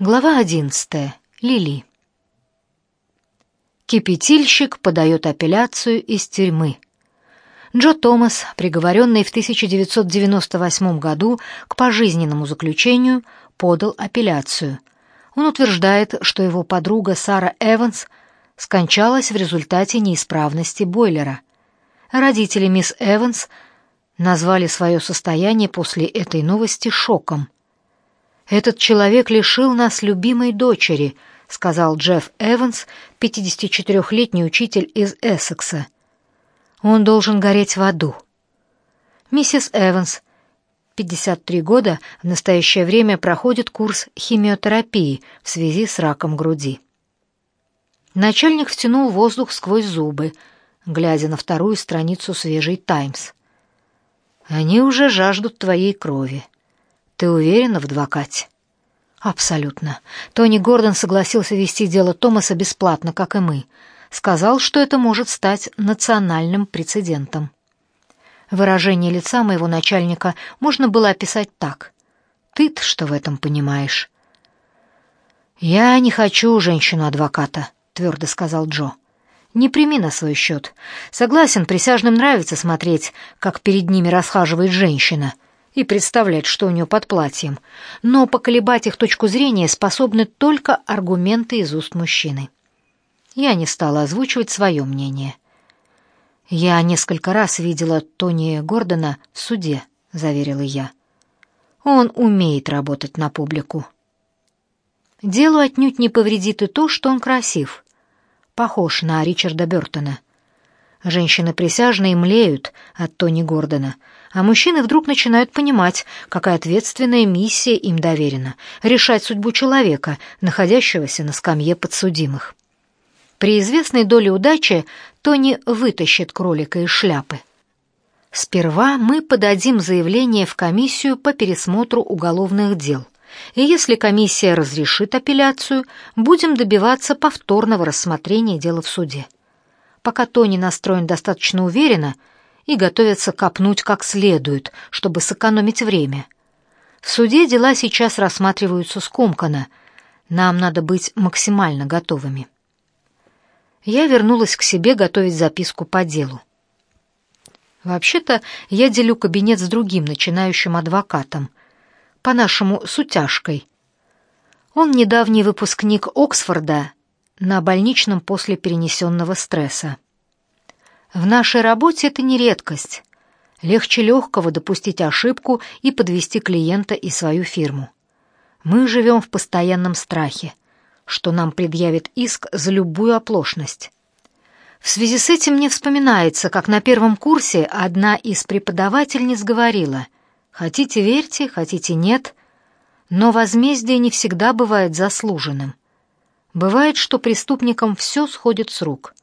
Глава 11. Лили. Кипятильщик подает апелляцию из тюрьмы. Джо Томас, приговоренный в 1998 году к пожизненному заключению, подал апелляцию. Он утверждает, что его подруга Сара Эванс скончалась в результате неисправности бойлера. Родители мисс Эванс назвали свое состояние после этой новости шоком – этот человек лишил нас любимой дочери, сказал Джефф Эванс, 54-летний учитель из Эссекса. Он должен гореть в аду. Миссис Эванс, 53 года, в настоящее время проходит курс химиотерапии в связи с раком груди. Начальник втянул воздух сквозь зубы, глядя на вторую страницу свежей «Таймс». «Они уже жаждут твоей крови. Ты уверена в адвокате? Абсолютно. Тони Гордон согласился вести дело Томаса бесплатно, как и мы. Сказал, что это может стать национальным прецедентом. Выражение лица моего начальника можно было описать так: ты-то что в этом понимаешь? Я не хочу женщину-адвоката, твердо сказал Джо. Не прими на свой счет. Согласен, присяжным нравится смотреть, как перед ними расхаживает женщина и представлять, что у нее под платьем, но поколебать их точку зрения способны только аргументы из уст мужчины. Я не стала озвучивать свое мнение. Я несколько раз видела Тони Гордона в суде, заверила я. Он умеет работать на публику. Делу отнюдь не повредит и то, что он красив, похож на Ричарда Бёртона. Женщины присяжные млеют от Тони Гордона, а мужчины вдруг начинают понимать, какая ответственная миссия им доверена — решать судьбу человека, находящегося на скамье подсудимых. При известной доле удачи Тони вытащит кролика из шляпы. Сперва мы подадим заявление в комиссию по пересмотру уголовных дел. И если комиссия разрешит апелляцию, будем добиваться повторного рассмотрения дела в суде. Пока Тони настроен достаточно уверенно — и готовятся копнуть как следует, чтобы сэкономить время. В суде дела сейчас рассматриваются скомканно. Нам надо быть максимально готовыми. Я вернулась к себе готовить записку по делу. Вообще-то я делю кабинет с другим начинающим адвокатом, по-нашему сутяжкой. Он недавний выпускник Оксфорда на больничном после перенесенного стресса. В нашей работе это не редкость. Легче легкого допустить ошибку и подвести клиента и свою фирму. Мы живем в постоянном страхе, что нам предъявит иск за любую оплошность. В связи с этим мне вспоминается, как на первом курсе одна из преподавательниц говорила: "Хотите верьте, хотите нет, но возмездие не всегда бывает заслуженным. Бывает, что преступникам все сходит с рук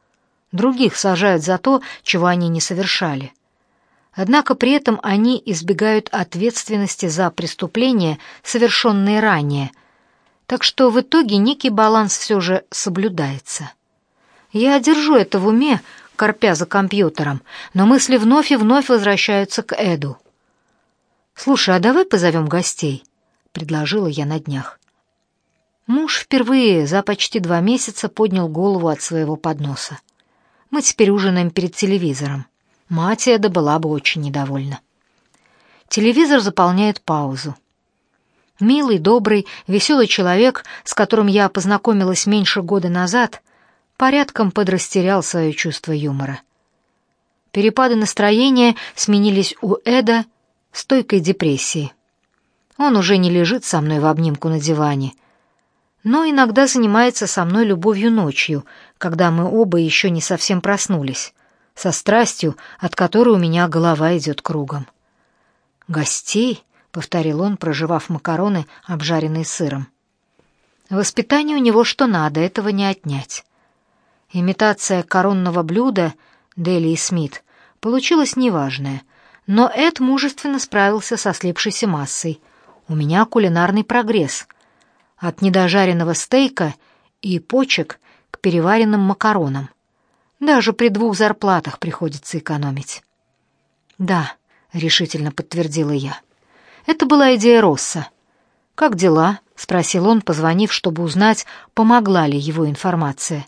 других сажают за то, чего они не совершали. Однако при этом они избегают ответственности за преступления, совершенные ранее. Так что в итоге некий баланс все же соблюдается. Я держу это в уме, корпя за компьютером, но мысли вновь и вновь возвращаются к Эду. «Слушай, а давай позовем гостей?» — предложила я на днях. Муж впервые за почти два месяца поднял голову от своего подноса. Мы теперь ужинаем перед телевизором. Мать Эда была бы очень недовольна. Телевизор заполняет паузу. Милый, добрый, веселый человек, с которым я познакомилась меньше года назад, порядком подрастерял свое чувство юмора. Перепады настроения сменились у Эда стойкой депрессией. Он уже не лежит со мной в обнимку на диване, но иногда занимается со мной любовью ночью, когда мы оба еще не совсем проснулись, со страстью, от которой у меня голова идет кругом. «Гостей?» — повторил он, проживав макароны, обжаренные сыром. Воспитание у него что надо, этого не отнять. Имитация коронного блюда Дели и Смит получилась неважная, но Эд мужественно справился со слепшейся массой. У меня кулинарный прогресс. От недожаренного стейка и почек к переваренным макаронам. Даже при двух зарплатах приходится экономить. Да, решительно подтвердила я. Это была идея Росса. «Как дела?» — спросил он, позвонив, чтобы узнать, помогла ли его информация.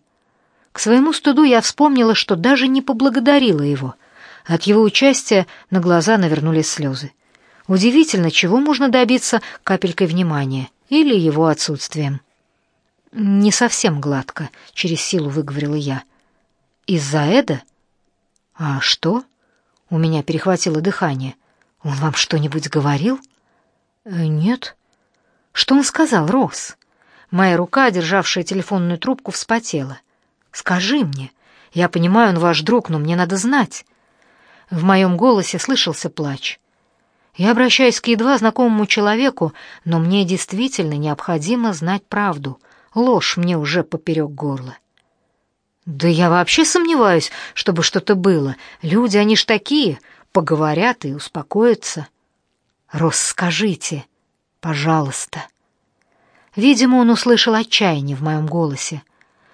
К своему стыду я вспомнила, что даже не поблагодарила его. От его участия на глаза навернулись слезы. Удивительно, чего можно добиться капелькой внимания или его отсутствием. «Не совсем гладко», — через силу выговорила я. «Из-за Эда?» «А что?» — у меня перехватило дыхание. «Он вам что-нибудь говорил?» «Э, «Нет». «Что он сказал, Рос?» Моя рука, державшая телефонную трубку, вспотела. «Скажи мне. Я понимаю, он ваш друг, но мне надо знать». В моем голосе слышался плач. Я обращаюсь к едва знакомому человеку, но мне действительно необходимо знать правду. Ложь мне уже поперек горла. Да я вообще сомневаюсь, чтобы что-то было. Люди, они ж такие, поговорят и успокоятся. Рос, скажите, пожалуйста. Видимо, он услышал отчаяние в моем голосе.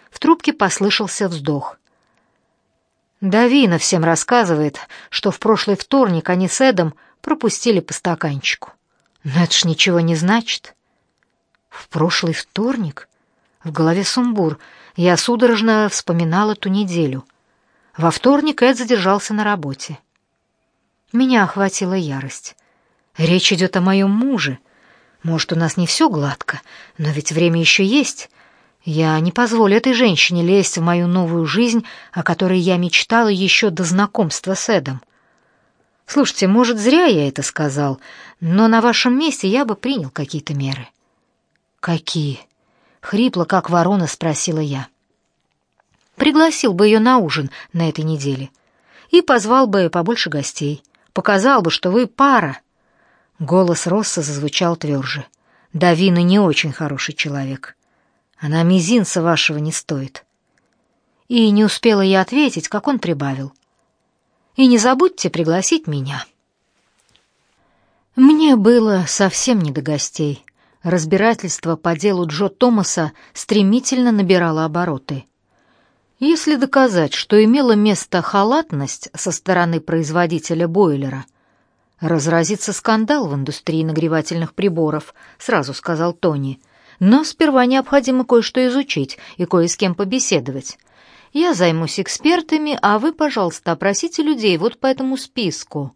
В трубке послышался вздох. Давина всем рассказывает, что в прошлый вторник они с Эдом пропустили по стаканчику. Но это ж ничего не значит. В прошлый вторник? В голове сумбур. Я судорожно вспоминала ту неделю. Во вторник Эд задержался на работе. Меня охватила ярость. Речь идет о моем муже. Может, у нас не все гладко, но ведь время еще есть. Я не позволю этой женщине лезть в мою новую жизнь, о которой я мечтала еще до знакомства с Эдом. Слушайте, может, зря я это сказал, но на вашем месте я бы принял какие-то меры. Какие? хрипло, как ворона, спросила я. Пригласил бы ее на ужин на этой неделе и позвал бы побольше гостей, показал бы, что вы пара. Голос Росса зазвучал тверже. Давина не очень хороший человек. Она мизинца вашего не стоит. И не успела я ответить, как он прибавил. И не забудьте пригласить меня. Мне было совсем не до гостей. Разбирательство по делу Джо Томаса стремительно набирало обороты. Если доказать, что имела место халатность со стороны производителя бойлера, разразится скандал в индустрии нагревательных приборов, сразу сказал Тони. Но сперва необходимо кое-что изучить и кое с кем побеседовать. Я займусь экспертами, а вы, пожалуйста, опросите людей вот по этому списку.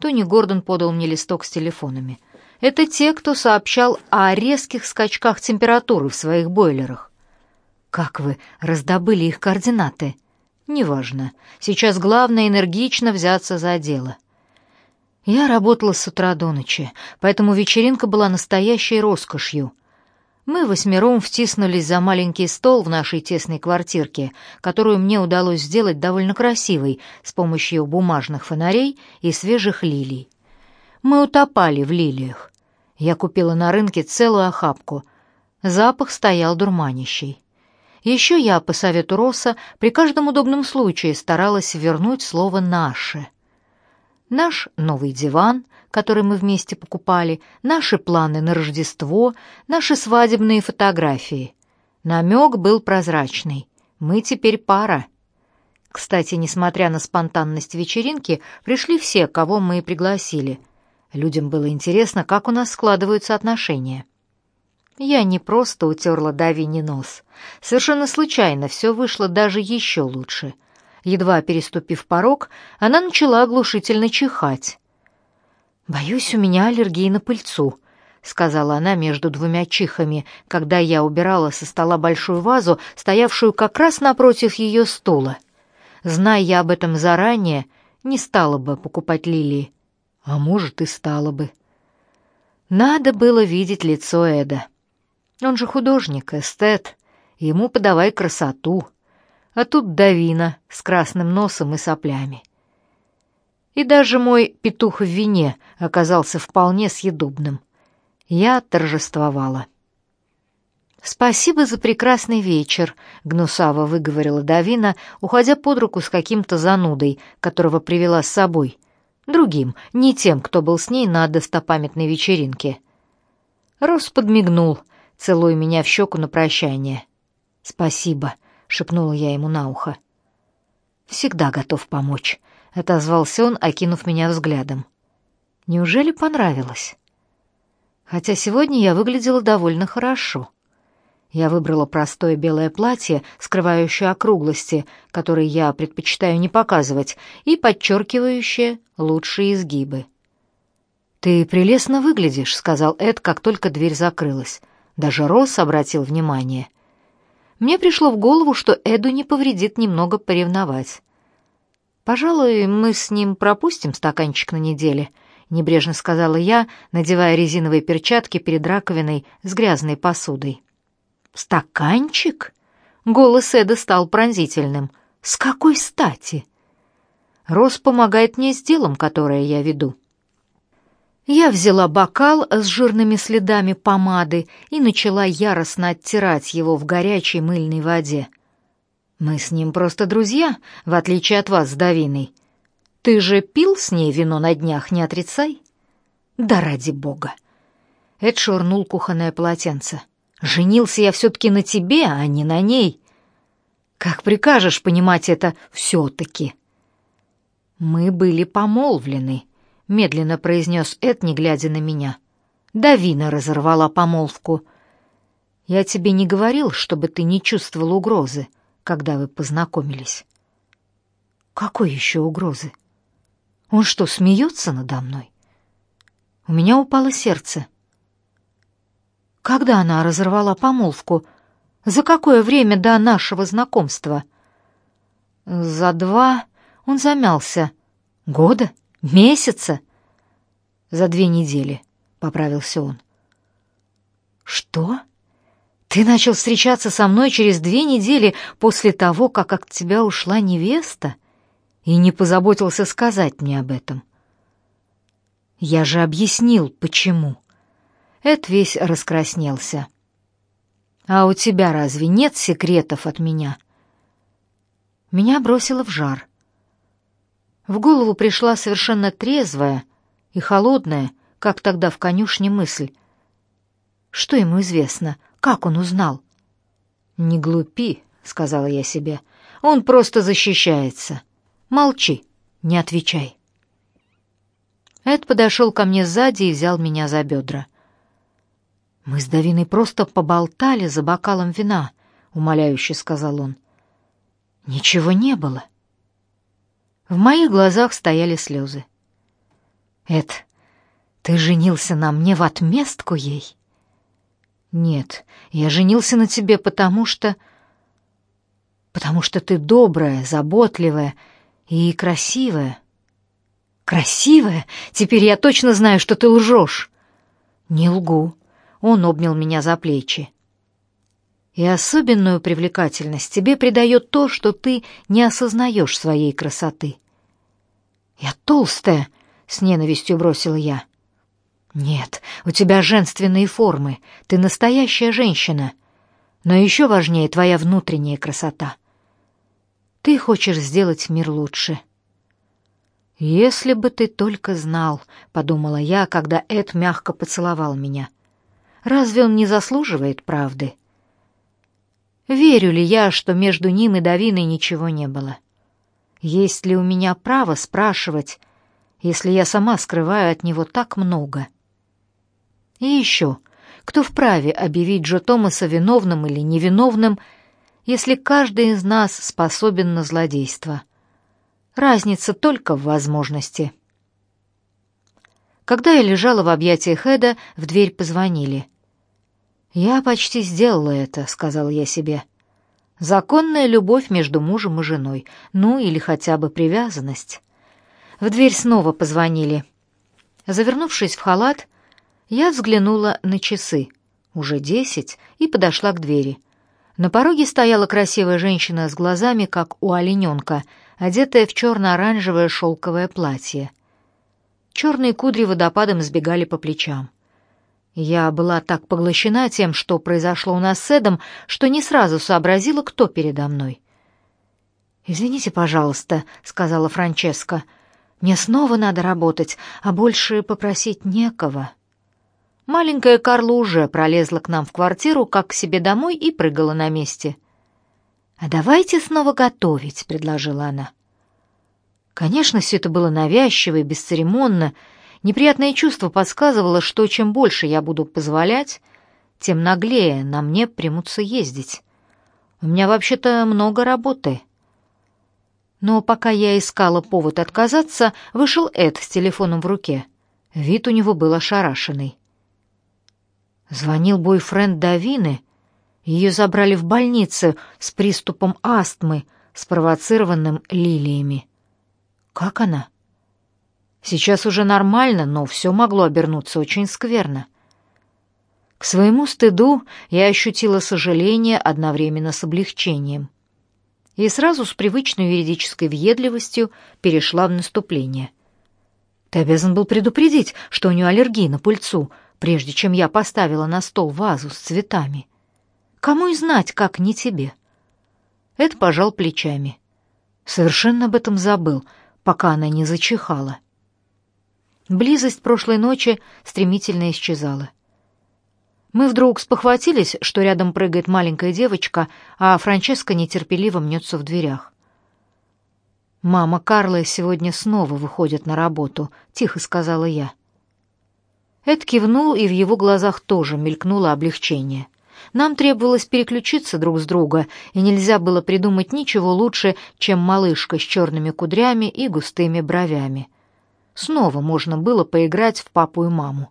Тони Гордон подал мне листок с телефонами. Это те, кто сообщал о резких скачках температуры в своих бойлерах. Как вы раздобыли их координаты? Неважно. Сейчас главное энергично взяться за дело. Я работала с утра до ночи, поэтому вечеринка была настоящей роскошью. Мы восьмером втиснулись за маленький стол в нашей тесной квартирке, которую мне удалось сделать довольно красивой с помощью бумажных фонарей и свежих лилий. Мы утопали в лилиях. Я купила на рынке целую охапку. Запах стоял дурманящий. Еще я, по совету Росса, при каждом удобном случае старалась вернуть слово «наше». Наш новый диван, который мы вместе покупали, наши планы на Рождество, наши свадебные фотографии. Намек был прозрачный. Мы теперь пара. Кстати, несмотря на спонтанность вечеринки, пришли все, кого мы пригласили — Людям было интересно, как у нас складываются отношения. Я не просто утерла Давине нос. Совершенно случайно все вышло даже еще лучше. Едва переступив порог, она начала оглушительно чихать. «Боюсь, у меня аллергия на пыльцу», — сказала она между двумя чихами, когда я убирала со стола большую вазу, стоявшую как раз напротив ее стула. Зная я об этом заранее, не стала бы покупать лилии. А может, и стало бы. Надо было видеть лицо Эда. Он же художник, эстет. Ему подавай красоту. А тут Давина с красным носом и соплями. И даже мой петух в вине оказался вполне съедобным. Я торжествовала. «Спасибо за прекрасный вечер», — гнусаво выговорила Давина, уходя под руку с каким-то занудой, которого привела с собой — Другим, не тем, кто был с ней на достопамятной вечеринке. Рос подмигнул, целуя меня в щеку на прощание. «Спасибо», — шепнула я ему на ухо. «Всегда готов помочь», — отозвался он, окинув меня взглядом. «Неужели понравилось?» Хотя сегодня я выглядела довольно хорошо. Я выбрала простое белое платье, скрывающее округлости, которые я предпочитаю не показывать, и подчеркивающее лучшие изгибы. «Ты прелестно выглядишь», — сказал Эд, как только дверь закрылась. Даже Росс обратил внимание. Мне пришло в голову, что Эду не повредит немного поревновать. «Пожалуй, мы с ним пропустим стаканчик на неделе», — небрежно сказала я, надевая резиновые перчатки перед раковиной с грязной посудой. «Стаканчик?» Голос Эда стал пронзительным. «С какой стати?» «Рос помогает мне с делом, которое я веду». Я взяла бокал с жирными следами помады и начала яростно оттирать его в горячей мыльной воде. Мы с ним просто друзья, в отличие от вас с Давиной. Ты же пил с ней вино на днях, не отрицай? Да ради бога. Эд швырнул кухонное полотенце. Женился я все-таки на тебе, а не на ней. Как прикажешь понимать это все-таки? Мы были помолвлены, медленно произнес Эд, не глядя на меня. Давина разорвала помолвку. Я тебе не говорил, чтобы ты не чувствовал угрозы, когда вы познакомились. Какой еще угрозы? Он что, смеется надо мной? У меня упало сердце. Когда она разорвала помолвку? За какое время до нашего знакомства? За два... Он замялся. Года? Месяца? За две недели, поправился он. Что? Ты начал встречаться со мной через две недели после того, как от тебя ушла невеста, и не позаботился сказать мне об этом. Я же объяснил, почему. Эд весь раскраснелся. А у тебя разве нет секретов от меня? Меня бросило в жар. В голову пришла совершенно трезвая и холодная, как тогда в конюшне мысль. Что ему известно? Как он узнал? Не глупи, сказала я себе. Он просто защищается. Молчи, не отвечай. Эд подошел ко мне сзади и взял меня за бедра. Мы с Давиной просто поболтали за бокалом вина, умоляюще сказал он. Ничего не было. В моих глазах стояли слезы. Эд, ты женился на мне в отместку ей? Нет, я женился на тебе, потому что потому что ты добрая, заботливая и красивая. Красивая? Теперь я точно знаю, что ты лжешь. Не лгу. Он обнял меня за плечи. И особенную привлекательность тебе придает то, что ты не осознаешь своей красоты. Я толстая, с ненавистью бросила я. Нет, у тебя женственные формы, ты настоящая женщина. Но еще важнее твоя внутренняя красота. Ты хочешь сделать мир лучше. Если бы ты только знал, подумала я, когда Эд мягко поцеловал меня. — Разве он не заслуживает правды? Верю ли я, что между ним и Давиной ничего не было? Есть ли у меня право спрашивать, если я сама скрываю от него так много? И еще, кто вправе объявить Джо Томаса виновным или невиновным, если каждый из нас способен на злодейство? Разница только в возможности. Когда я лежала в объятиях Эда, в дверь позвонили. «Я почти сделала это», — сказал я себе. «Законная любовь между мужем и женой, ну или хотя бы привязанность». В дверь снова позвонили. Завернувшись в халат, я взглянула на часы. Уже десять, и подошла к двери. На пороге стояла красивая женщина с глазами, как у олененка, одетая в черно-оранжевое шелковое платье. Черные кудри водопадом сбегали по плечам. Я была так поглощена тем, что произошло у нас с Эдом, что не сразу сообразила, кто передо мной. «Извините, пожалуйста», — сказала Франческа. «Мне снова надо работать, а больше попросить некого». Маленькая Карла уже пролезла к нам в квартиру, как к себе домой, и прыгала на месте. «А давайте снова готовить», — предложила она. Конечно, все это было навязчиво и бесцеремонно, Неприятное чувство подсказывало, что чем больше я буду позволять, тем наглее на мне примутся ездить. У меня вообще-то много работы. Но пока я искала повод отказаться, вышел Эд с телефоном в руке. Вид у него был ошарашенный. Звонил бойфренд Давины. Ее забрали в больницу с приступом астмы, спровоцированным лилиями. Как она? Сейчас уже нормально, но все могло обернуться очень скверно. К своему стыду я ощутила сожаление одновременно с облегчением. И сразу с привычной юридической въедливостью перешла в наступление. Ты обязан был предупредить, что у нее аллергия на пыльцу, прежде чем я поставила на стол вазу с цветами. Кому и знать, как не тебе. Эд пожал плечами. Совершенно об этом забыл, пока она не зачихала. Близость прошлой ночи стремительно исчезала. Мы вдруг спохватились, что рядом прыгает маленькая девочка, а Франческа нетерпеливо мнется в дверях. «Мама Карлы сегодня снова выходит на работу», — тихо сказала я. Эд кивнул, и в его глазах тоже мелькнуло облегчение. Нам требовалось переключиться друг с друга, и нельзя было придумать ничего лучше, чем малышка с черными кудрями и густыми бровями. Снова можно было поиграть в папу и маму.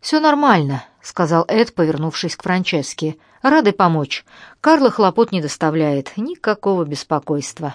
«Все нормально», — сказал Эд, повернувшись к Франческе. «Рады помочь. Карла хлопот не доставляет. Никакого беспокойства».